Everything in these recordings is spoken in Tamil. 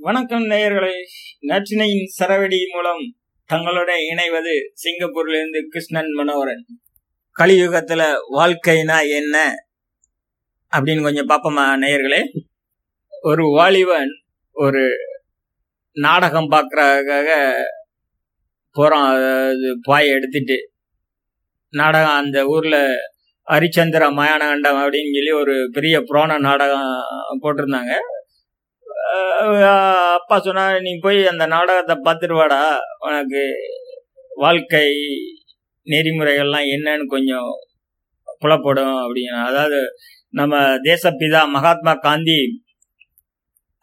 வணக்கம் நேயர்களே. நற்றினையின் சரவெடி மூலம் தங்களுடன் இணைவது சிங்கப்பூர்லேருந்து கிருஷ்ணன் மனோகரன். கலியுகத்துல வாழ்க்கைனா என்ன? அப்படின்னு கொஞ்சம் பார்ப்போமா நேயர்களே. ஒரு வாலிபன் ஒரு நாடகம் பார்க்கறதுக்காக போறான் அதாவது பாய் எடுத்துட்டு நாடகம் அந்த ஊர்ல ஹரிச்சந்திர மயானகண்டம் அப்படின்னு சொல்லி ஒரு பெரிய புராண நாடகம் போட்டிருந்தாங்க. அப்பா சொன்னா நீ போய் அந்த நாடகத்தை பார்த்துருவாடா உனக்கு வாழ்க்கை நெறிமுறைகள்லாம் என்னன்னு கொஞ்சம் புலப்படும் அப்படிங்கிற அதாவது நம்ம தேசப்பிதா மகாத்மா காந்தி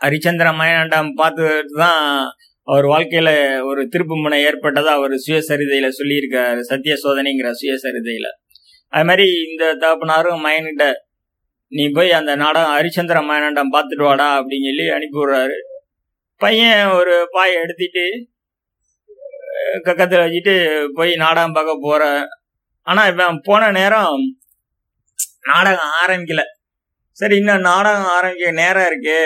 ஹரிச்சந்திர மயனாண்டம் பார்த்துட்டு தான் அவர் வாழ்க்கையில ஒரு திருப்பு முனை ஏற்பட்டதா அவர் சுயசரிதையில சொல்லியிருக்காரு. சத்திய சோதனைங்கிற சுயசரிதையில. அது மாதிரி இந்த தகப்பனாரும் மயன்கிட்ட நீ போய் அந்த நாடகம் ஹரிச்சந்திர மேனண்டம் பார்த்துட்டு வாடா அப்படின்னு சொல்லி அனுப்பி விடுறாரு. பையன் ஒரு பாயை எடுத்துட்டு கக்கத்தில் கக்கத்துல வச்சுட்டு போய் நாடகம் பார்க்க போற. ஆனா இவன் போன நேரம் நாடகம் ஆரம்பிக்கல. சரி இன்னும் நாடகம் ஆரம்பிக்க நேரம் இருக்கு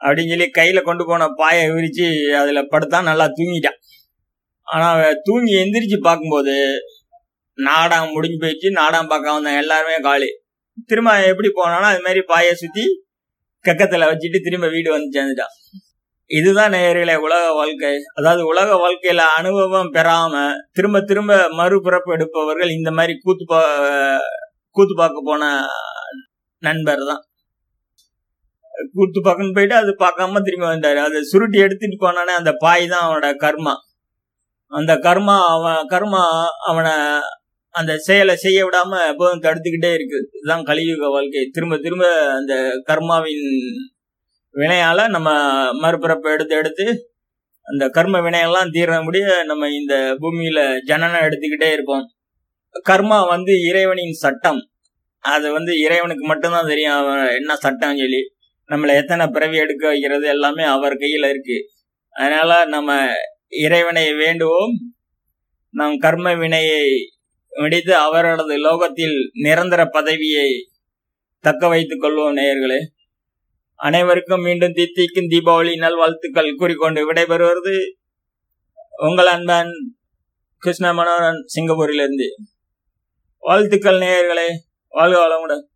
அப்படின்னு சொல்லி கையில கொண்டு போன பாயை விரிச்சு அதுல படுத்தான் நல்லா தூங்கிட்டான். ஆனா தூங்கி எந்திரிச்சு பார்க்கும்போது நாடகம் முடிஞ்சு போயிடுச்சு. நாடகம் பார்க்க வந்தேன். எல்லாருமே காலி. திரும்ப எப்படி போனானோ அது மாதிரி பாயை சுத்தி கக்கத்துல வச்சுட்டு திரும்ப வீடு வந்து சேர்ந்துட்டான் இதுதான் நேயர்களே உலக வாழ்க்கை. அதாவது உலக வாழ்க்கையில அனுபவம் பெறாம திரும்ப திரும்ப மறுபிறப்பு எடுப்பவர்கள் இந்த மாதிரி கூத்து பா கூத்து பார்க்க போன நண்பர் தான். கூத்து பார்க்கணும் போயிட்டு அது பார்க்காம திரும்பி வந்தாரு. அதை சுருட்டி எடுத்துட்டு போனானே அந்த பாய் தான் அவனோட கர்மா. அந்த கர்மா அவன் கர்மா அவனை அந்த செயலை செய்ய விடாம எப்போதும் தடுத்துக்கிட்டே இருக்கு. இதுதான் கலியுக வாழ்க்கை. திரும்ப திரும்ப அந்த கர்மாவின் வினையால நம்ம மறுபிறப்பை எடுத்து எடுத்து அந்த கர்ம வினையெல்லாம் தீர முடிய நம்ம இந்த பூமியில ஜனனம் எடுத்துக்கிட்டே இருப்போம். கர்மா வந்து இறைவனின் சட்டம். அது வந்து இறைவனுக்கு மட்டும்தான் தெரியும். அவன் என்ன சட்டம் சொல்லி. நம்மளை எத்தனை பிறவி எடுக்க வைக்கிறது எல்லாமே அவர் கையில இருக்கு. அதனால நம்ம இறைவனை வேண்டுவோம். நம் கர்ம வினையை முடித்து அவரது லோகத்தில் நிரந்தர பதவியை தக்க வைத்துக் கொள்வோம் நேயர்களே. அனைவருக்கும் மீண்டும் தித்திக்கும் தீபாவளி நல்வாழ்த்துக்கள் கூறிக்கொண்டு விடைபெறுவது உங்கள் அன்பன் கிருஷ்ண மனோரன் சிங்கப்பூரிலிருந்து. வாழ்த்துக்கள் நேயர்களே. வாழ்க வளமுடன்.